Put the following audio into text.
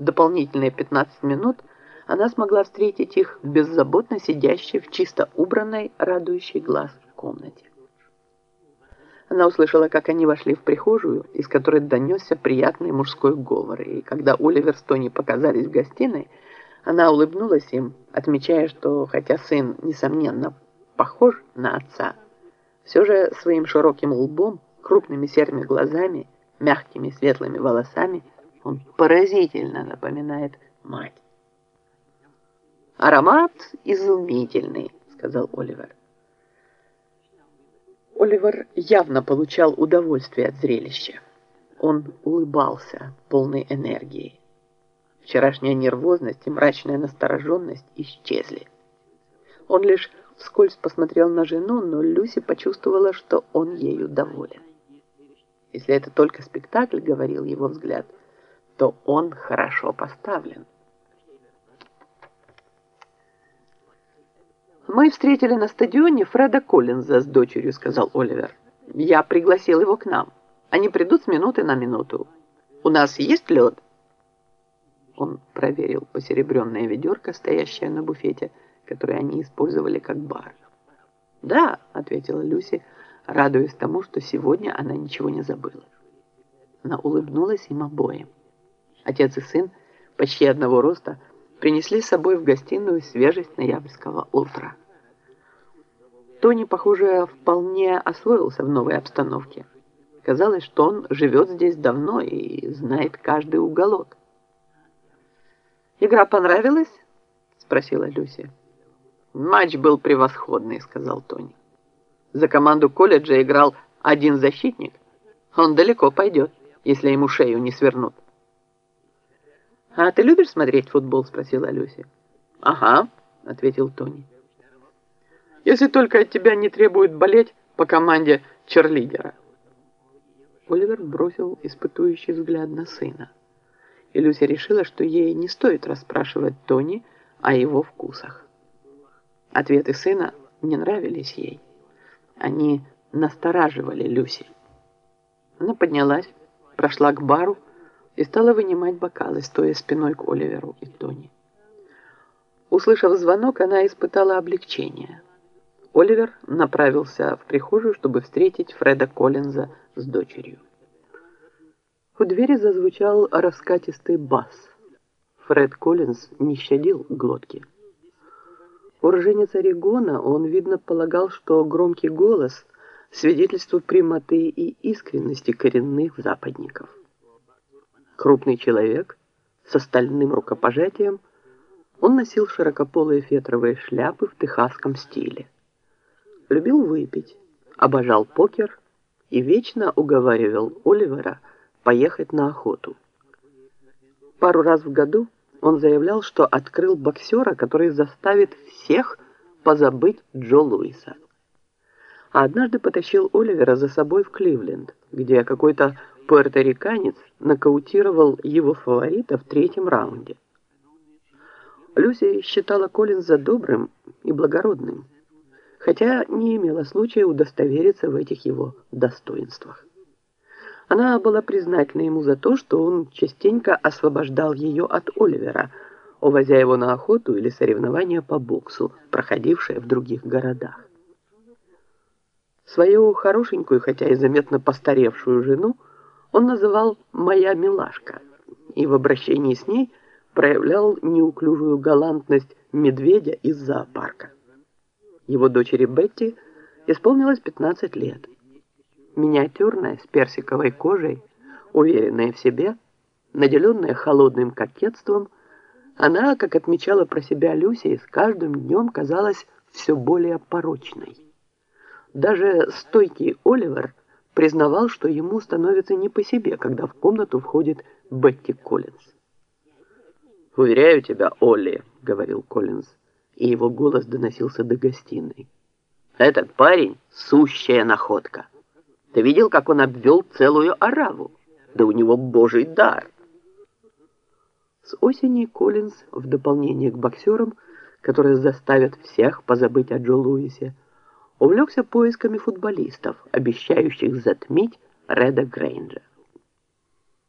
дополнительные 15 минут она смогла встретить их беззаботно сидящей в чисто убранной, радующей глаз комнате. Она услышала, как они вошли в прихожую, из которой донесся приятный мужской говор, и когда Оливер с Тони показались в гостиной, она улыбнулась им, отмечая, что хотя сын, несомненно, похож на отца, все же своим широким лбом, крупными серыми глазами, мягкими светлыми волосами он поразительно напоминает мать. «Аромат изумительный», — сказал Оливер. Оливер явно получал удовольствие от зрелища. Он улыбался, полной энергии. Вчерашняя нервозность и мрачная настороженность исчезли. Он лишь вскользь посмотрел на жену, но Люси почувствовала, что он ею доволен. Если это только спектакль, говорил его взгляд, то он хорошо поставлен. «Мы встретили на стадионе Фреда Коллинза с дочерью», — сказал Оливер. «Я пригласил его к нам. Они придут с минуты на минуту. У нас есть лед?» Он проверил посеребренное ведерко, стоящее на буфете, которое они использовали как бар. «Да», — ответила Люси, радуясь тому, что сегодня она ничего не забыла. Она улыбнулась им обоим. Отец и сын, почти одного роста, принесли с собой в гостиную свежесть ноябрьского утра. Тони, похоже, вполне освоился в новой обстановке. Казалось, что он живет здесь давно и знает каждый уголок. «Игра понравилась?» — спросила Люси. «Матч был превосходный», — сказал Тони. «За команду колледжа играл один защитник. Он далеко пойдет, если ему шею не свернут». «А ты любишь смотреть футбол?» — спросила Люси. «Ага», — ответил Тони если только от тебя не требуют болеть по команде черлидера. Оливер бросил испытующий взгляд на сына. И Люся решила, что ей не стоит расспрашивать Тони о его вкусах. Ответы сына не нравились ей. Они настораживали Люси. Она поднялась, прошла к бару и стала вынимать бокалы, стоя спиной к Оливеру и Тони. Услышав звонок, она испытала облегчение – Оливер направился в прихожую, чтобы встретить Фреда Коллинза с дочерью. У двери зазвучал раскатистый бас. Фред Коллинз не щадил глотки. Уроженец Орегона, он, видно, полагал, что громкий голос – свидетельство прямоты и искренности коренных западников. Крупный человек с остальным рукопожатием, он носил широкополые фетровые шляпы в техасском стиле любил выпить, обожал покер и вечно уговаривал Оливера поехать на охоту. Пару раз в году он заявлял, что открыл боксера, который заставит всех позабыть Джо Луиса. А однажды потащил Оливера за собой в Кливленд, где какой-то пуэрториканец нокаутировал его фаворита в третьем раунде. Люси считала Коллинза добрым и благородным хотя не имела случая удостовериться в этих его достоинствах. Она была признательна ему за то, что он частенько освобождал ее от Оливера, увозя его на охоту или соревнования по боксу, проходившие в других городах. Свою хорошенькую, хотя и заметно постаревшую жену, он называл «моя милашка» и в обращении с ней проявлял неуклюжую галантность медведя из зоопарка. Его дочери Бетти исполнилось 15 лет. Миниатюрная, с персиковой кожей, уверенная в себе, наделенная холодным кокетством, она, как отмечала про себя Люси, с каждым днем казалась все более порочной. Даже стойкий Оливер признавал, что ему становится не по себе, когда в комнату входит Бетти Коллинз. «Уверяю тебя, Олли», — говорил Коллинз, и его голос доносился до гостиной. «Этот парень — сущая находка. Ты видел, как он обвел целую ораву? Да у него божий дар!» С осени Коллинз, в дополнение к боксерам, которые заставят всех позабыть о Джо Луисе, увлекся поисками футболистов, обещающих затмить Реда Грейнджа.